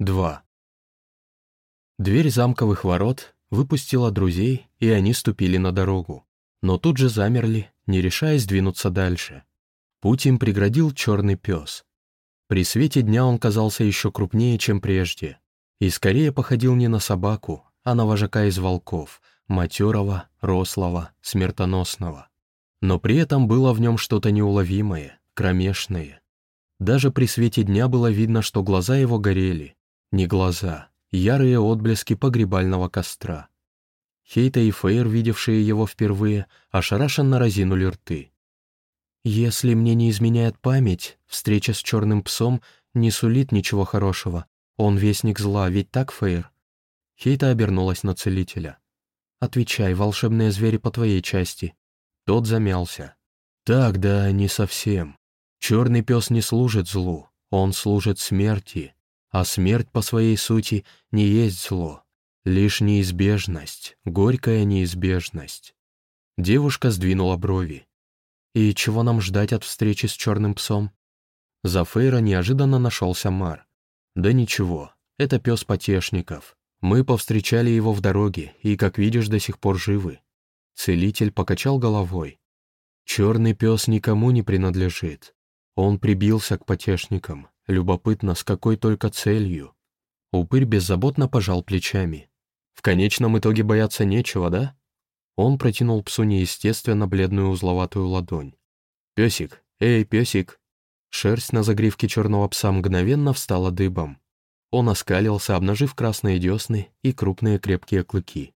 2. Дверь замковых ворот выпустила друзей, и они ступили на дорогу. Но тут же замерли, не решаясь двинуться дальше. Путь им преградил черный пес. При свете дня он казался еще крупнее, чем прежде, и скорее походил не на собаку, а на вожака из волков, матерого, рослого, смертоносного. Но при этом было в нем что-то неуловимое, кромешное. Даже при свете дня было видно, что глаза его горели, не глаза, ярые отблески погребального костра. Хейта и Фейр, видевшие его впервые, ошарашенно разинули рты. «Если мне не изменяет память, встреча с черным псом не сулит ничего хорошего. Он вестник зла, ведь так, Фейр?» Хейта обернулась на целителя. «Отвечай, волшебные звери по твоей части». Тот замялся. «Так, да, не совсем. Черный пес не служит злу, он служит смерти. А смерть по своей сути не есть зло, лишь неизбежность, горькая неизбежность. Девушка сдвинула брови. «И чего нам ждать от встречи с черным псом?» За Фейра неожиданно нашелся Мар. «Да ничего, это пес потешников. Мы повстречали его в дороге, и, как видишь, до сих пор живы». Целитель покачал головой. «Черный пес никому не принадлежит. Он прибился к потешникам, Любопытно, с какой только целью. Упырь беззаботно пожал плечами. В конечном итоге бояться нечего, да? Он протянул псу неестественно бледную узловатую ладонь. «Песик! Эй, песик!» Шерсть на загривке черного пса мгновенно встала дыбом. Он оскалился, обнажив красные десны и крупные крепкие клыки.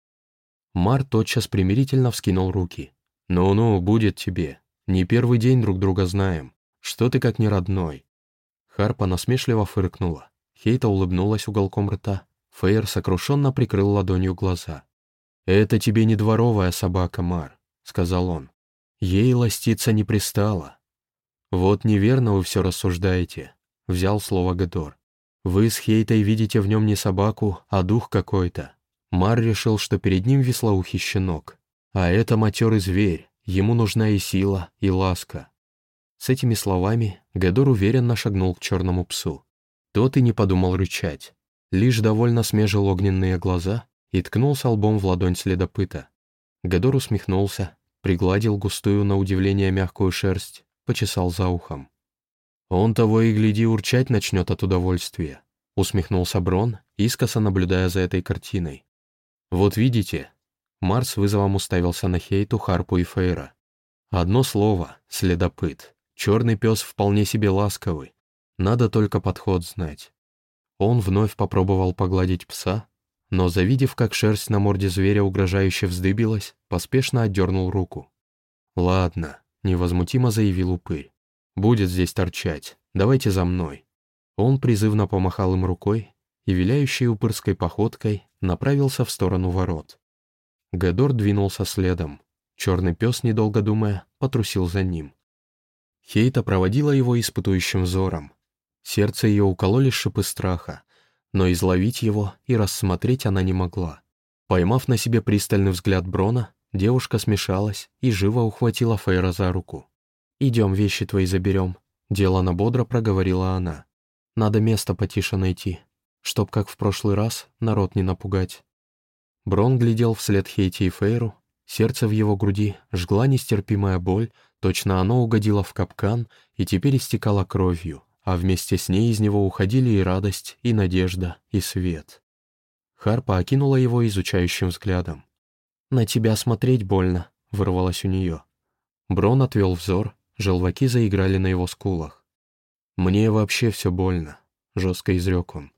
Мар тотчас примирительно вскинул руки. «Ну-ну, будет тебе. Не первый день друг друга знаем. Что ты как не родной? Харпа насмешливо фыркнула. Хейта улыбнулась уголком рта. Фейер сокрушенно прикрыл ладонью глаза. «Это тебе не дворовая собака, Мар», — сказал он. «Ей ластиться не пристало». «Вот неверно вы все рассуждаете», — взял слово Гедор. «Вы с Хейтой видите в нем не собаку, а дух какой-то». Мар решил, что перед ним веслоухий щенок. А это матерый зверь, ему нужна и сила, и ласка. С этими словами Гадор уверенно шагнул к черному псу. Тот и не подумал рычать, лишь довольно смежил огненные глаза и ткнулся лбом в ладонь следопыта. Гадор усмехнулся, пригладил густую, на удивление, мягкую шерсть, почесал за ухом. «Он того и гляди урчать начнет от удовольствия», — усмехнулся Брон, искоса наблюдая за этой картиной. «Вот видите?» Марс вызовом уставился на Хейту, Харпу и Фейра. «Одно слово — следопыт. Черный пес вполне себе ласковый, надо только подход знать. Он вновь попробовал погладить пса, но, завидев, как шерсть на морде зверя угрожающе вздыбилась, поспешно отдернул руку. «Ладно», — невозмутимо заявил упырь. «Будет здесь торчать. Давайте за мной». Он призывно помахал им рукой и, виляющей упырской походкой, направился в сторону ворот. Гадор двинулся следом. Черный пес, недолго думая, потрусил за ним. Хейта проводила его испытующим взором. Сердце ее укололи шипы страха, но изловить его и рассмотреть она не могла. Поймав на себе пристальный взгляд Брона, девушка смешалась и живо ухватила Фейра за руку. «Идем, вещи твои заберем», — делано бодро проговорила она. «Надо место потише найти, чтоб, как в прошлый раз, народ не напугать». Брон глядел вслед Хейти и Фейру, сердце в его груди жгла нестерпимая боль, Точно оно угодило в капкан и теперь истекало кровью, а вместе с ней из него уходили и радость, и надежда, и свет. Харпа окинула его изучающим взглядом. «На тебя смотреть больно», — вырвалось у нее. Брон отвел взор, желваки заиграли на его скулах. «Мне вообще все больно», — жестко изрек он.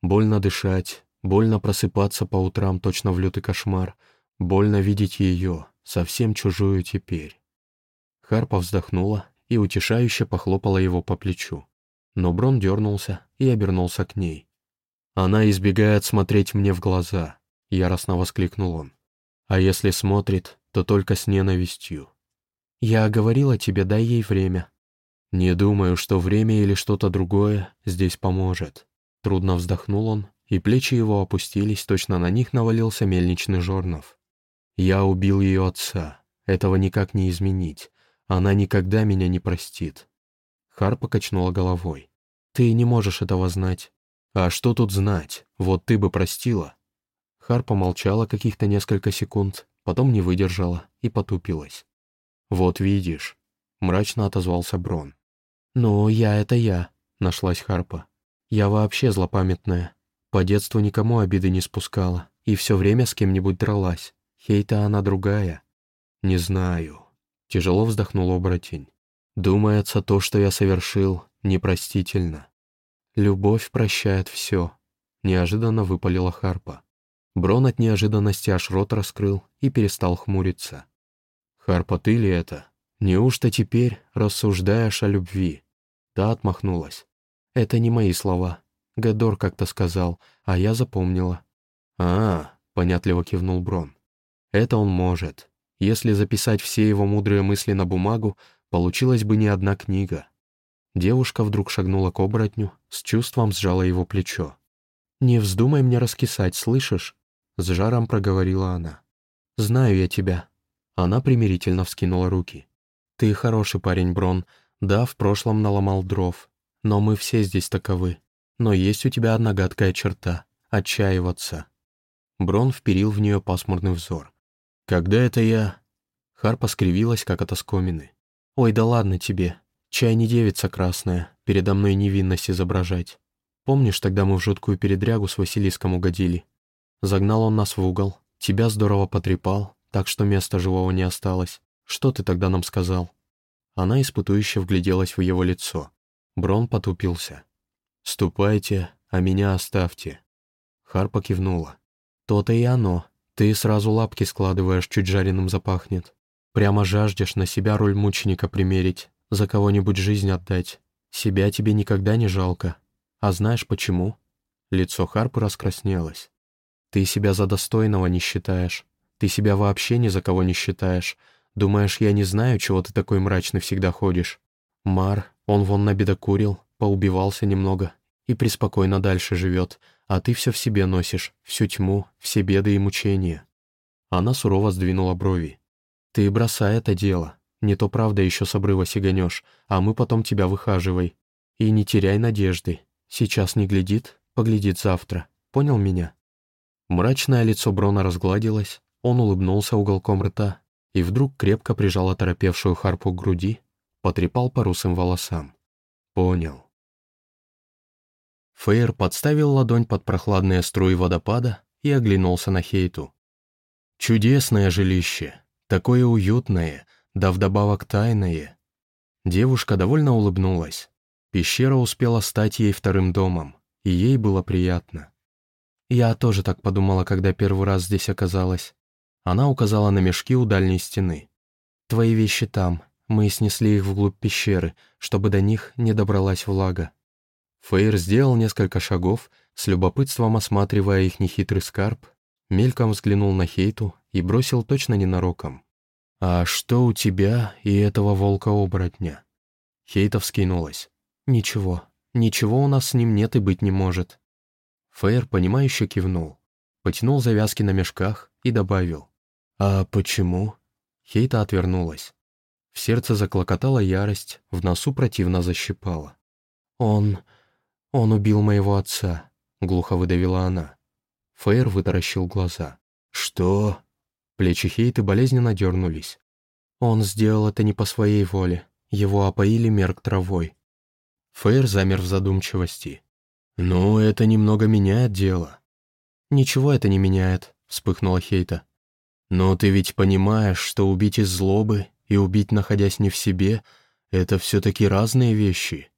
«Больно дышать, больно просыпаться по утрам точно в лютый кошмар, больно видеть ее, совсем чужую теперь». Харпа вздохнула и утешающе похлопала его по плечу. Но Брон дернулся и обернулся к ней. «Она избегает смотреть мне в глаза», — яростно воскликнул он. «А если смотрит, то только с ненавистью». «Я говорила тебе, дай ей время». «Не думаю, что время или что-то другое здесь поможет». Трудно вздохнул он, и плечи его опустились, точно на них навалился мельничный жорнов. «Я убил ее отца. Этого никак не изменить. Она никогда меня не простит». Хар покачнула головой. «Ты не можешь этого знать. «А что тут знать? Вот ты бы простила». Харпа молчала каких-то несколько секунд, потом не выдержала и потупилась. «Вот видишь», — мрачно отозвался Брон. «Ну, я — это я», — нашлась Харпа. «Я вообще злопамятная. По детству никому обиды не спускала и все время с кем-нибудь дралась. Хейта она другая». «Не знаю», — тяжело вздохнул оборотень. «Думается, то, что я совершил, непростительно. Любовь прощает все», — неожиданно выпалила Харпа. Брон от неожиданности аж рот раскрыл и перестал хмуриться. «Харпа, ты ли это? Неужто теперь рассуждаешь о любви?» Та отмахнулась. «Это не мои слова. Гадор как-то сказал, а я запомнила». «А, — понятливо кивнул Брон. «Это он может. Если записать все его мудрые мысли на бумагу, получилась бы не одна книга». Девушка вдруг шагнула к оборотню, с чувством сжала его плечо. «Не вздумай мне раскисать, слышишь? С жаром проговорила она. «Знаю я тебя». Она примирительно вскинула руки. «Ты хороший парень, Брон. Да, в прошлом наломал дров. Но мы все здесь таковы. Но есть у тебя одна гадкая черта — отчаиваться». Брон вперил в нее пасмурный взор. «Когда это я...» Харпа скривилась, как от оскомины. «Ой, да ладно тебе. Чай не девица красная, передо мной невинность изображать. Помнишь, тогда мы в жуткую передрягу с Василиском угодили? Загнал он нас в угол, тебя здорово потрепал, так что места живого не осталось. Что ты тогда нам сказал?» Она испытующе вгляделась в его лицо. Брон потупился. «Ступайте, а меня оставьте». Харпа кивнула. «То-то и оно. Ты сразу лапки складываешь, чуть жареным запахнет. Прямо жаждешь на себя роль мученика примерить, за кого-нибудь жизнь отдать. Себя тебе никогда не жалко. А знаешь почему?» Лицо Харпы раскраснелось. Ты себя за достойного не считаешь. Ты себя вообще ни за кого не считаешь. Думаешь, я не знаю, чего ты такой мрачный всегда ходишь? Мар, он вон набедокурил, поубивался немного и преспокойно дальше живет, а ты все в себе носишь, всю тьму, все беды и мучения». Она сурово сдвинула брови. «Ты бросай это дело. Не то правда еще с обрыва сиганешь, а мы потом тебя выхаживай. И не теряй надежды. Сейчас не глядит, поглядит завтра. Понял меня?» Мрачное лицо Брона разгладилось, он улыбнулся уголком рта и вдруг крепко прижал оторопевшую харпу к груди, потрепал по русым волосам. «Понял». Фейер подставил ладонь под прохладные струи водопада и оглянулся на Хейту. «Чудесное жилище, такое уютное, да вдобавок тайное». Девушка довольно улыбнулась. Пещера успела стать ей вторым домом, и ей было приятно. Я тоже так подумала, когда первый раз здесь оказалась. Она указала на мешки у дальней стены. «Твои вещи там. Мы снесли их вглубь пещеры, чтобы до них не добралась влага». Фейр сделал несколько шагов, с любопытством осматривая их нехитрый скарб, мельком взглянул на Хейту и бросил точно ненароком. «А что у тебя и этого волка-оборотня?» Хейта вскинулась. «Ничего, ничего у нас с ним нет и быть не может. Фейер, понимающе кивнул, потянул завязки на мешках и добавил. «А почему?» Хейта отвернулась. В сердце заклокотала ярость, в носу противно защипала. «Он... он убил моего отца», — глухо выдавила она. Фейер вытаращил глаза. «Что?» Плечи Хейты болезненно дернулись. «Он сделал это не по своей воле. Его опоили мерк травой». Фейер замер в задумчивости. «Ну, это немного меняет дело». «Ничего это не меняет», — вспыхнула Хейта. «Но ты ведь понимаешь, что убить из злобы и убить, находясь не в себе, это все-таки разные вещи».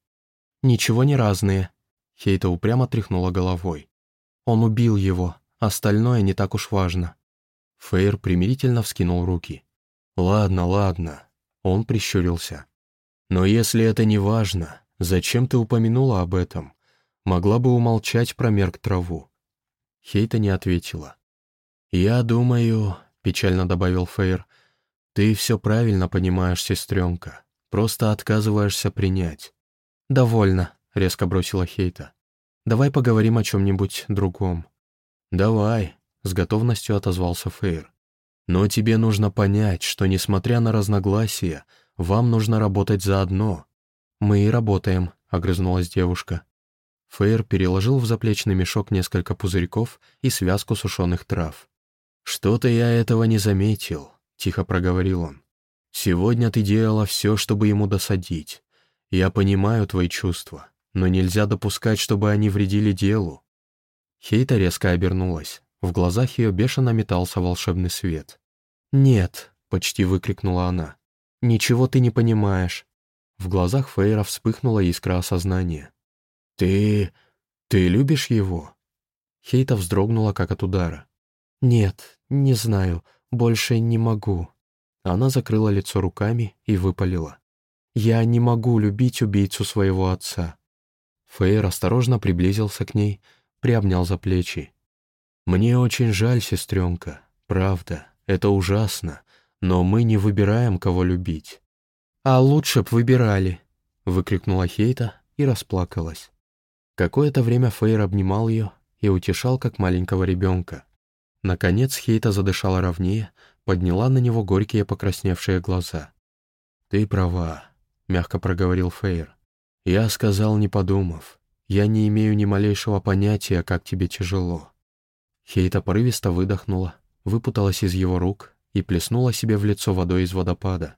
«Ничего не разные», — Хейта упрямо тряхнула головой. «Он убил его, остальное не так уж важно». Фейр примирительно вскинул руки. «Ладно, ладно», — он прищурился. «Но если это не важно, зачем ты упомянула об этом?» Могла бы умолчать про мерк траву. Хейта не ответила. «Я думаю», — печально добавил Фейр, — «ты все правильно понимаешь, сестренка. Просто отказываешься принять». «Довольно», — резко бросила Хейта. «Давай поговорим о чем-нибудь другом». «Давай», — с готовностью отозвался Фейр. «Но тебе нужно понять, что, несмотря на разногласия, вам нужно работать заодно». «Мы и работаем», — огрызнулась девушка. Фейр переложил в заплечный мешок несколько пузырьков и связку сушеных трав. «Что-то я этого не заметил», — тихо проговорил он. «Сегодня ты делала все, чтобы ему досадить. Я понимаю твои чувства, но нельзя допускать, чтобы они вредили делу». Хейта резко обернулась. В глазах ее бешено метался волшебный свет. «Нет», — почти выкрикнула она, — «ничего ты не понимаешь». В глазах Фейра вспыхнула искра осознания. «Ты... ты любишь его?» Хейта вздрогнула, как от удара. «Нет, не знаю, больше не могу». Она закрыла лицо руками и выпалила. «Я не могу любить убийцу своего отца». Фейр осторожно приблизился к ней, приобнял за плечи. «Мне очень жаль, сестренка, правда, это ужасно, но мы не выбираем, кого любить». «А лучше б выбирали», — выкрикнула Хейта и расплакалась. Какое-то время Фейр обнимал ее и утешал, как маленького ребенка. Наконец Хейта задышала ровнее, подняла на него горькие покрасневшие глаза. «Ты права», — мягко проговорил Фейр. «Я сказал, не подумав. Я не имею ни малейшего понятия, как тебе тяжело». Хейта порывисто выдохнула, выпуталась из его рук и плеснула себе в лицо водой из водопада.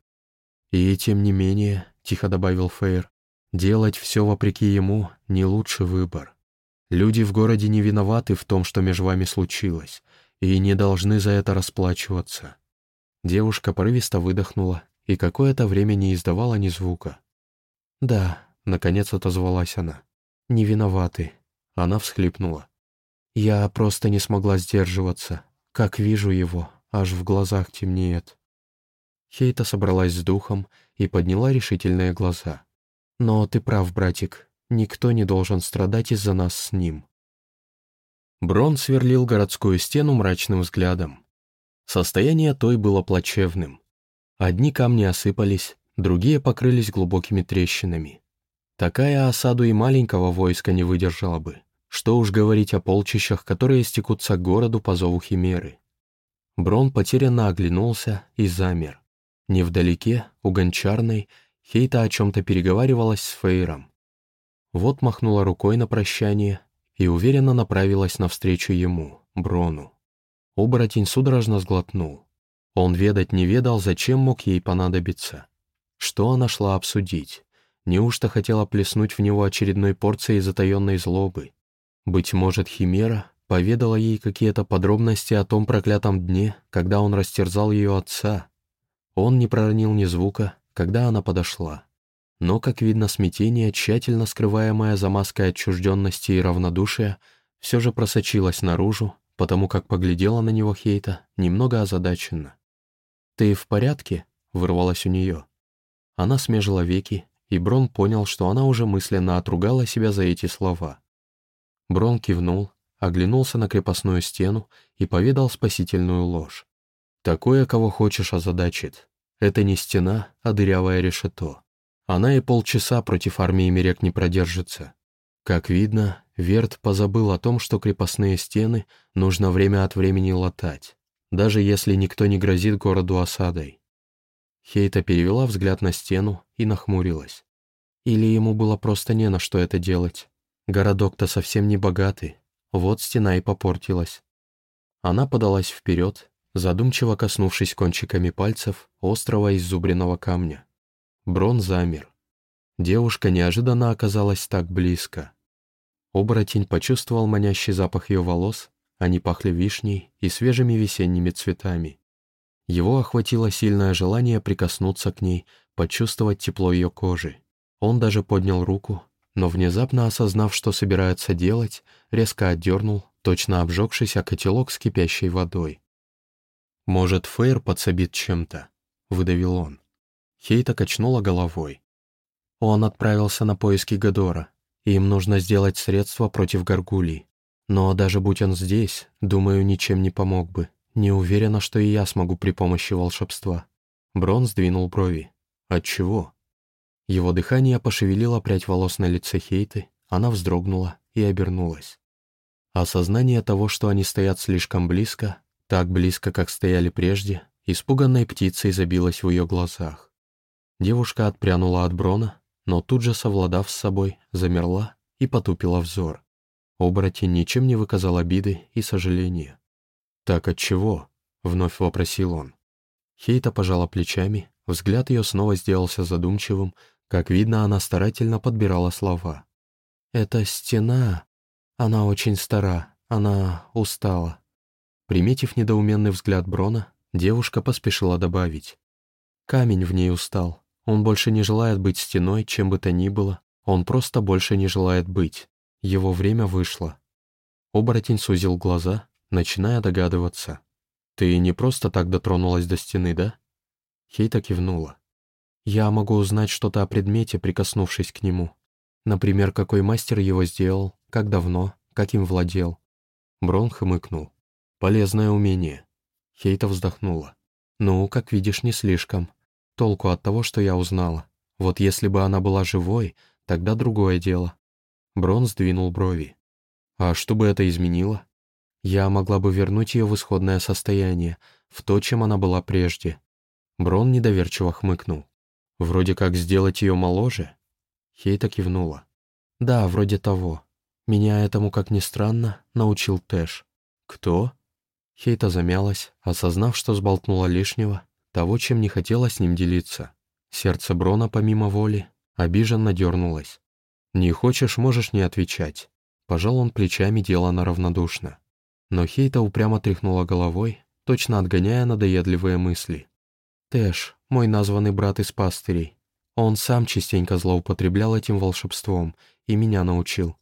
«И тем не менее», — тихо добавил Фейр, «делать все вопреки ему — не лучший выбор. Люди в городе не виноваты в том, что между вами случилось, и не должны за это расплачиваться». Девушка порывисто выдохнула и какое-то время не издавала ни звука. «Да», — наконец отозвалась она, — «не виноваты». Она всхлипнула. «Я просто не смогла сдерживаться. Как вижу его, аж в глазах темнеет». Хейта собралась с духом и подняла решительные глаза. «Но ты прав, братик, никто не должен страдать из-за нас с ним». Брон сверлил городскую стену мрачным взглядом. Состояние той было плачевным. Одни камни осыпались, другие покрылись глубокими трещинами. Такая осаду и маленького войска не выдержала бы. Что уж говорить о полчищах, которые стекутся к городу по зову Химеры. Брон потерянно оглянулся и замер. Невдалеке, у гончарной, Хейта о чем-то переговаривалась с Фейром. Вот махнула рукой на прощание и уверенно направилась навстречу ему, Брону. Оборотень судорожно сглотнул. Он ведать не ведал, зачем мог ей понадобиться. Что она шла обсудить? Неужто хотела плеснуть в него очередной порцией затаенной злобы? Быть может, Химера поведала ей какие-то подробности о том проклятом дне, когда он растерзал ее отца, он не проронил ни звука, когда она подошла. Но, как видно, смятение, тщательно скрываемое за маской отчужденности и равнодушия, все же просочилось наружу, потому как поглядела на него Хейта немного озадаченно. «Ты в порядке?» — вырвалась у нее. Она смежила веки, и Брон понял, что она уже мысленно отругала себя за эти слова. Брон кивнул, оглянулся на крепостную стену и поведал спасительную ложь. Такое, кого хочешь, озадачит. Это не стена, а дырявое решето. Она и полчаса против армии Мерек не продержится. Как видно, Верт позабыл о том, что крепостные стены нужно время от времени латать, даже если никто не грозит городу осадой. Хейта перевела взгляд на стену и нахмурилась. Или ему было просто не на что это делать. Городок-то совсем не богатый, вот стена и попортилась. Она подалась вперед задумчиво коснувшись кончиками пальцев острого иззубренного камня. Брон замер. Девушка неожиданно оказалась так близко. Оборотень почувствовал манящий запах ее волос, они пахли вишней и свежими весенними цветами. Его охватило сильное желание прикоснуться к ней, почувствовать тепло ее кожи. Он даже поднял руку, но внезапно осознав, что собирается делать, резко отдернул, точно обжегшись о котелок с кипящей водой. «Может, Фейр подсобит чем-то?» — выдавил он. Хейта качнула головой. Он отправился на поиски Гадора. Им нужно сделать средства против горгулей. Но даже будь он здесь, думаю, ничем не помог бы. Не уверена, что и я смогу при помощи волшебства. Брон сдвинул брови. Отчего? Его дыхание пошевелило прядь волос на лице Хейты, она вздрогнула и обернулась. Осознание того, что они стоят слишком близко, так близко, как стояли прежде, испуганной птицей забилась в ее глазах. Девушка отпрянула от Брона, но тут же, совладав с собой, замерла и потупила взор. Оборотень ничем не выказал обиды и сожаления. «Так от чего?» — вновь вопросил он. Хейта пожала плечами, взгляд ее снова сделался задумчивым, как видно, она старательно подбирала слова. «Это стена. Она очень стара, она устала». Приметив недоуменный взгляд Брона, девушка поспешила добавить. «Камень в ней устал. Он больше не желает быть стеной, чем бы то ни было. Он просто больше не желает быть. Его время вышло». Оборотень сузил глаза, начиная догадываться. «Ты не просто так дотронулась до стены, да?» Хейта кивнула. «Я могу узнать что-то о предмете, прикоснувшись к нему. Например, какой мастер его сделал, как давно, как им владел». Брон хмыкнул. «Полезное умение». Хейта вздохнула. «Ну, как видишь, не слишком. Толку от того, что я узнала. Вот если бы она была живой, тогда другое дело». Брон сдвинул брови. «А что бы это изменило?» Я могла бы вернуть ее в исходное состояние, в то, чем она была прежде. Брон недоверчиво хмыкнул. Вроде как сделать ее моложе? Хейта кивнула. Да, вроде того. Меня этому, как ни странно, научил Тэш. Кто? Хейта замялась, осознав, что сболтнула лишнего, того, чем не хотела с ним делиться. Сердце Брона, помимо воли, обиженно дернулось. «Не хочешь, можешь не отвечать». Пожал он плечами, делано равнодушно. Но Хейта упрямо тряхнула головой, точно отгоняя надоедливые мысли. «Тэш, мой названный брат из пастырей. Он сам частенько злоупотреблял этим волшебством и меня научил».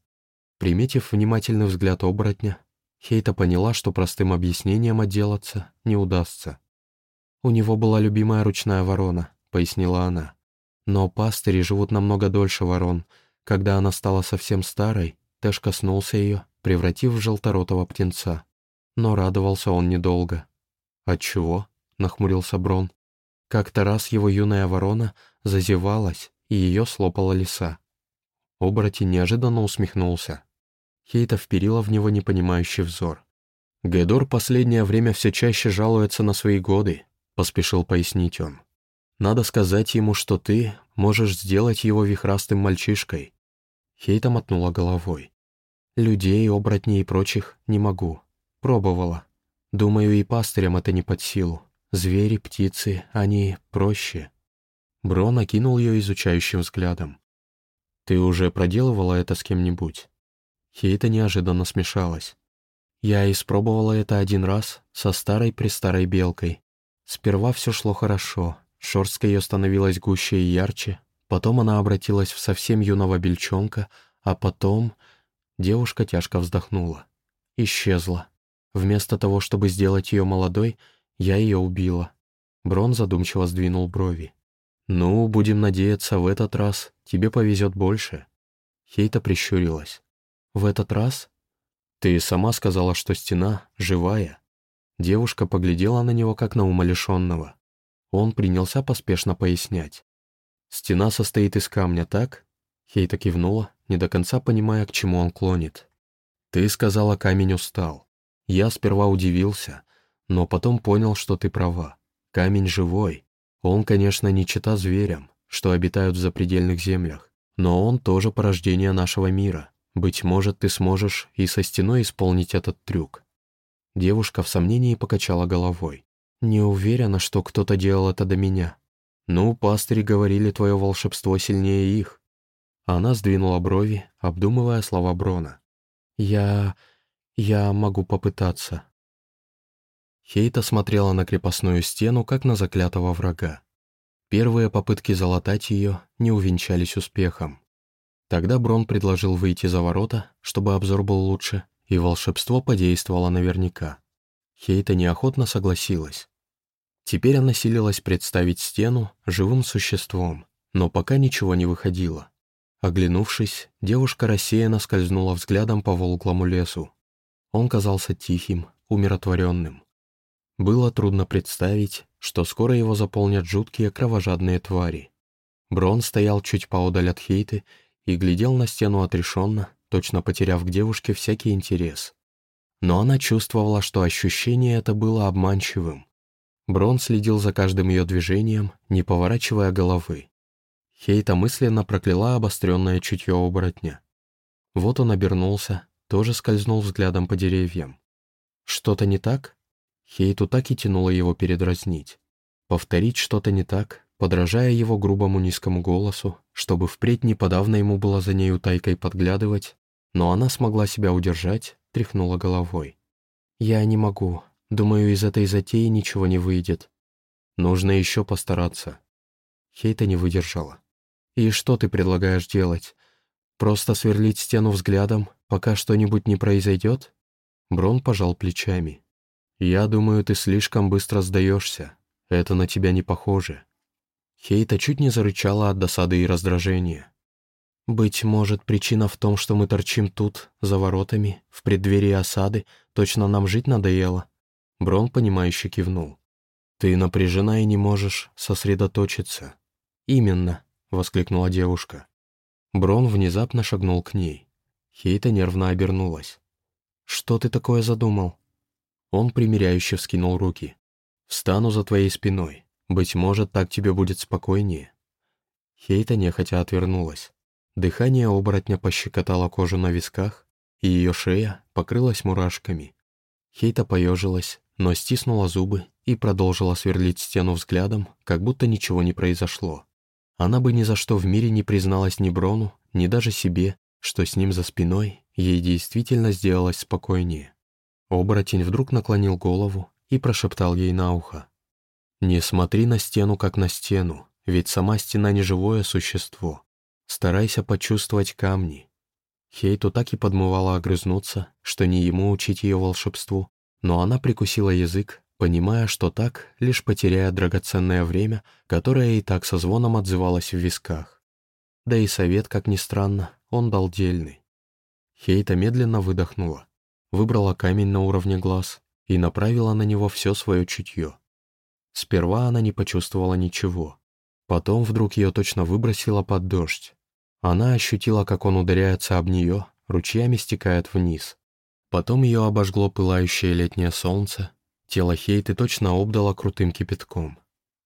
Приметив внимательный взгляд оборотня, Хейта поняла, что простым объяснением отделаться не удастся. «У него была любимая ручная ворона», — пояснила она. «Но пастыри живут намного дольше ворон. Когда она стала совсем старой, Тэш коснулся ее превратив в желторотого птенца. Но радовался он недолго. «Отчего?» — нахмурился Брон. Как-то раз его юная ворона зазевалась, и ее слопала лиса. Оборотень неожиданно усмехнулся. Хейта вперила в него непонимающий взор. «Гедор последнее время все чаще жалуется на свои годы», — поспешил пояснить он. «Надо сказать ему, что ты можешь сделать его вихрастым мальчишкой». Хейта мотнула головой. Людей, оборотней и прочих не могу. Пробовала. Думаю, и пастырям это не под силу. Звери, птицы, они проще. Бро накинул ее изучающим взглядом. «Ты уже проделывала это с кем-нибудь?» Хейта неожиданно смешалась. Я испробовала это один раз со старой-престарой белкой. Сперва все шло хорошо, шерстка ее становилась гуще и ярче, потом она обратилась в совсем юного бельчонка, а потом Девушка тяжко вздохнула. Исчезла. Вместо того, чтобы сделать ее молодой, я ее убила. Брон задумчиво сдвинул брови. «Ну, будем надеяться, в этот раз тебе повезет больше». Хейта прищурилась. «В этот раз?» «Ты сама сказала, что стена живая». Девушка поглядела на него, как на умалишенного. Он принялся поспешно пояснять. «Стена состоит из камня, так?» Хейта кивнула, не до конца понимая, к чему он клонит. «Ты сказала, камень устал. Я сперва удивился, но потом понял, что ты права. Камень живой. Он, конечно, не чита зверям, что обитают в запредельных землях, но он тоже порождение нашего мира. Быть может, ты сможешь и со стеной исполнить этот трюк». Девушка в сомнении покачала головой. «Не уверена, что кто-то делал это до меня. Ну, пастыри говорили, твое волшебство сильнее их. Она сдвинула брови, обдумывая слова Брона. «Я... я могу попытаться». Хейта смотрела на крепостную стену, как на заклятого врага. Первые попытки залатать ее не увенчались успехом. Тогда Брон предложил выйти за ворота, чтобы обзор был лучше, и волшебство подействовало наверняка. Хейта неохотно согласилась. Теперь она силилась представить стену живым существом, но пока ничего не выходило. Оглянувшись, девушка рассеянно скользнула взглядом по волглому лесу. Он казался тихим, умиротворенным. Было трудно представить, что скоро его заполнят жуткие кровожадные твари. Брон стоял чуть поодаль от Хейты и глядел на стену отрешенно, точно потеряв к девушке всякий интерес. Но она чувствовала, что ощущение это было обманчивым. Брон следил за каждым ее движением, не поворачивая головы. Хейта мысленно прокляла обостренное чутье оборотня. Вот он обернулся, тоже скользнул взглядом по деревьям. «Что-то не так?» Хейту так и тянуло его передразнить. Повторить что-то не так, подражая его грубому низкому голосу, чтобы впредь не подавно ему было за нею тайкой подглядывать, но она смогла себя удержать, тряхнула головой. «Я не могу. Думаю, из этой затеи ничего не выйдет. Нужно еще постараться». Хейта не выдержала. «И что ты предлагаешь делать? Просто сверлить стену взглядом, пока что-нибудь не произойдет?» Брон пожал плечами. «Я думаю, ты слишком быстро сдаешься. Это на тебя не похоже». Хейта чуть не зарычала от досады и раздражения. «Быть может, причина в том, что мы торчим тут, за воротами, в преддверии осады, точно нам жить надоело?» Брон, понимающе кивнул. «Ты напряжена и не можешь сосредоточиться». «Именно», — воскликнула девушка. Брон внезапно шагнул к ней. Хейта нервно обернулась. «Что ты такое задумал?» Он примиряюще вскинул руки. «Встану за твоей спиной. Быть может, так тебе будет спокойнее». Хейта нехотя отвернулась. Дыхание оборотня пощекотало кожу на висках, и ее шея покрылась мурашками. Хейта поежилась, но стиснула зубы и продолжила сверлить стену взглядом, как будто ничего не произошло. Она бы ни за что в мире не призналась ни Брону, ни даже себе, что с ним за спиной ей действительно сделалось спокойнее. Оборотень вдруг наклонил голову и прошептал ей на ухо. «Не смотри на стену, как на стену, ведь сама стена не живое существо. Старайся почувствовать камни». Хейту так и подмывала огрызнуться, что не ему учить ее волшебству, но она прикусила язык, понимая, что так, лишь потеряя драгоценное время, которое и так со звоном отзывалось в висках. Да и совет, как ни странно, он дал дельный. Хейта медленно выдохнула, выбрала камень на уровне глаз и направила на него все свое чутье. Сперва она не почувствовала ничего. Потом вдруг ее точно выбросило под дождь. Она ощутила, как он ударяется об нее, ручьями стекает вниз. Потом ее обожгло пылающее летнее солнце, тело Хейты точно обдало крутым кипятком.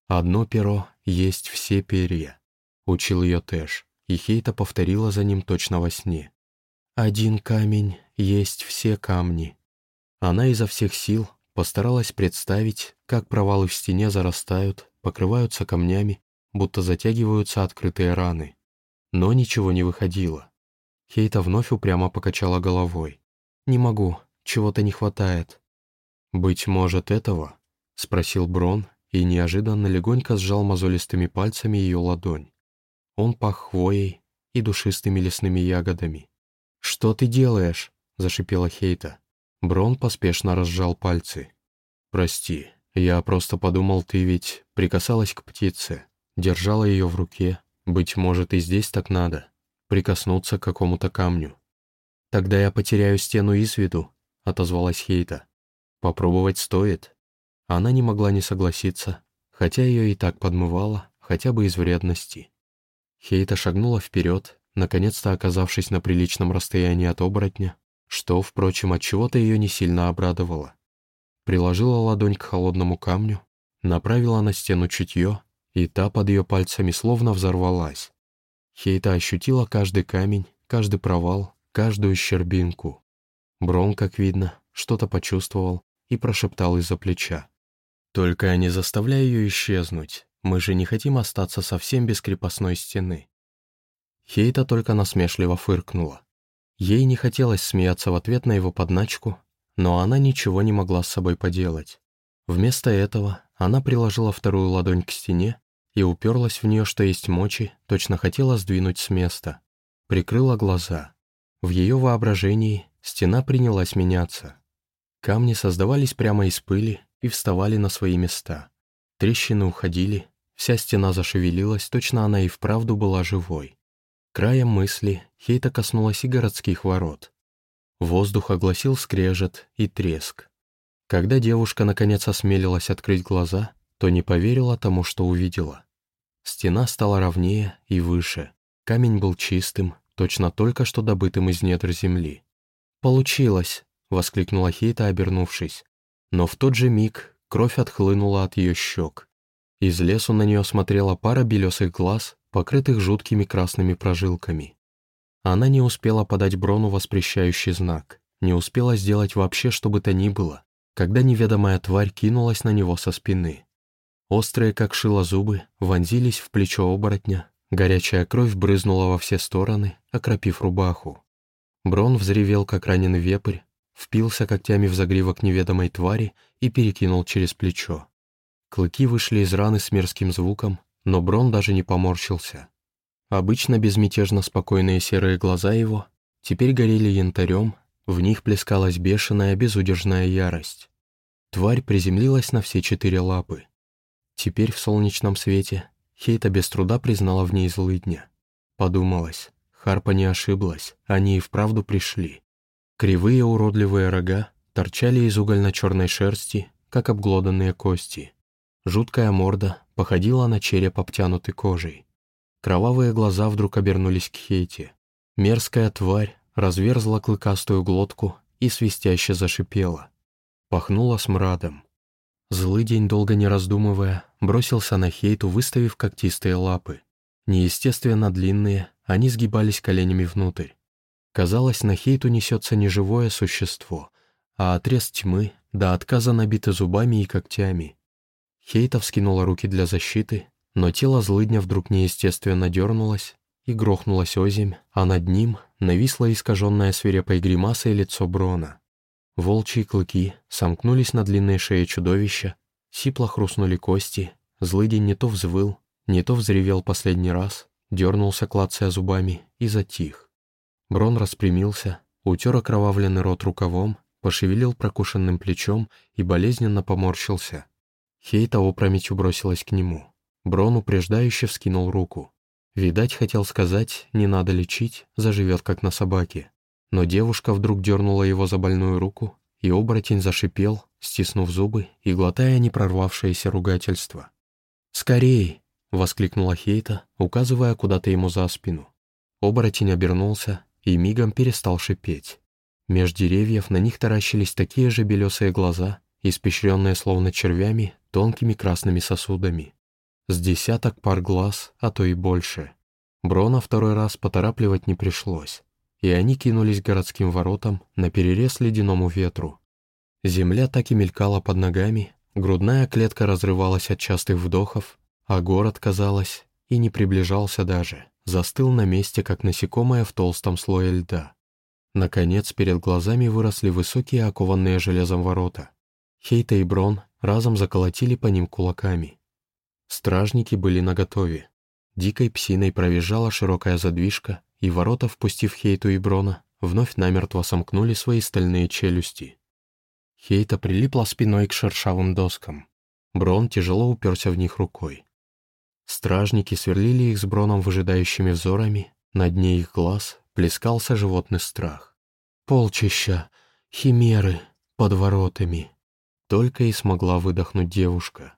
«Одно перо есть все перья», — учил ее Тэш, и Хейта повторила за ним точно во сне. «Один камень есть все камни». Она изо всех сил постаралась представить, как провалы в стене зарастают, покрываются камнями, будто затягиваются открытые раны. Но ничего не выходило. Хейта вновь упрямо покачала головой. «Не могу, чего-то не хватает». «Быть может, этого?» — спросил Брон и неожиданно легонько сжал мозолистыми пальцами ее ладонь. Он пах хвоей и душистыми лесными ягодами. «Что ты делаешь?» — зашипела Хейта. Брон поспешно разжал пальцы. «Прости, я просто подумал, ты ведь прикасалась к птице, держала ее в руке. Быть может, и здесь так надо. Прикоснуться к какому-то камню». «Тогда я потеряю стену из виду», — отозвалась Хейта. «Попробовать стоит». Она не могла не согласиться, хотя ее и так подмывало, хотя бы из вредности. Хейта шагнула вперед, наконец-то оказавшись на приличном расстоянии от оборотня, что, впрочем, от чего то ее не сильно обрадовало. Приложила ладонь к холодному камню, направила на стену чутье, и та под ее пальцами словно взорвалась. Хейта ощутила каждый камень, каждый провал, каждую щербинку. Брон, как видно, что-то почувствовал и прошептал из-за плеча. «Только не заставляй ее исчезнуть, мы же не хотим остаться совсем без крепостной стены». Хейта только насмешливо фыркнула. Ей не хотелось смеяться в ответ на его подначку, но она ничего не могла с собой поделать. Вместо этого она приложила вторую ладонь к стене и уперлась в нее, что есть мочи, точно хотела сдвинуть с места. Прикрыла глаза. В ее воображении стена принялась меняться. Камни создавались прямо из пыли и вставали на свои места. Трещины уходили, вся стена зашевелилась, точно она и вправду была живой. Краем мысли Хейта коснулась и городских ворот. Воздух огласил скрежет и треск. Когда девушка наконец осмелилась открыть глаза, то не поверила тому, что увидела. Стена стала ровнее и выше. Камень был чистым, точно только что добытым из недр земли. «Получилось!» — воскликнула Хейта, обернувшись. Но в тот же миг кровь отхлынула от ее щек. Из лесу на нее смотрела пара белесых глаз, покрытых жуткими красными прожилками. Она не успела подать Брону воспрещающий знак, не успела сделать вообще что бы то ни было, когда неведомая тварь кинулась на него со спины. Острые, как шило зубы, вонзились в плечо оборотня, горячая кровь брызнула во все стороны, окропив рубаху. Брон взревел, как раненый вепрь, впился когтями в загривок неведомой твари и перекинул через плечо. Клыки вышли из раны с мерзким звуком, но Брон даже не поморщился. Обычно безмятежно спокойные серые глаза его теперь горели янтарем, в них плескалась бешеная, безудержная ярость. Тварь приземлилась на все четыре лапы. Теперь в солнечном свете Хейта без труда признала в ней злыдня. Подумалось, Харпа не ошиблась, они и вправду пришли. Кривые уродливые рога торчали из угольно-черной шерсти, как обглоданные кости. Жуткая морда походила на череп, обтянутый кожей. Кровавые глаза вдруг обернулись к Хейте. Мерзкая тварь разверзла клыкастую глотку и свистяще зашипела. Пахнуло смрадом. Злый день, долго не раздумывая, бросился на Хейту, выставив когтистые лапы. Неестественно длинные, они сгибались коленями внутрь. Казалось, на Хейту несется не живое существо, а отрез тьмы, до отказа набиты зубами и когтями. Хейта вскинула руки для защиты, но тело злыдня вдруг неестественно дернулось и грохнулось озимь, а над ним нависло искаженное свирепой гримасой лицо Брона. Волчьи клыки сомкнулись на длинной шее чудовища, сипло хрустнули кости, злыдень не то взвыл, не то взревел последний раз, дернулся, клацая зубами, и затих. Брон распрямился, утер окровавленный рот рукавом, пошевелил прокушенным плечом и болезненно поморщился. Хейта опрометью бросилась к нему. Брон упреждающе вскинул руку. Видать, хотел сказать, не надо лечить, заживет как на собаке. Но девушка вдруг дернула его за больную руку, и оборотень зашипел, стиснув зубы и глотая непрорвавшееся ругательство. «Скорей!» — воскликнула Хейта, указывая куда-то ему за спину. Оборотень обернулся и мигом перестал шипеть. Меж деревьев на них таращились такие же белесые глаза, испещренные словно червями, тонкими красными сосудами. С десяток пар глаз, а то и больше. Брона второй раз поторапливать не пришлось и они кинулись к городским воротам на перерез ледяному ветру. Земля так и мелькала под ногами, грудная клетка разрывалась от частых вдохов, а город, казалось, и не приближался даже, застыл на месте, как насекомое в толстом слое льда. Наконец, перед глазами выросли высокие окованные железом ворота. Хейта и Брон разом заколотили по ним кулаками. Стражники были наготове. Дикой псиной провизжала широкая задвижка, и ворота, впустив Хейту и Брона, вновь намертво сомкнули свои стальные челюсти. Хейта прилипла спиной к шершавым доскам. Брон тяжело уперся в них рукой. Стражники сверлили их с Броном выжидающими взорами, на дне их глаз плескался животный страх. «Полчища! Химеры! Под воротами!» Только и смогла выдохнуть девушка.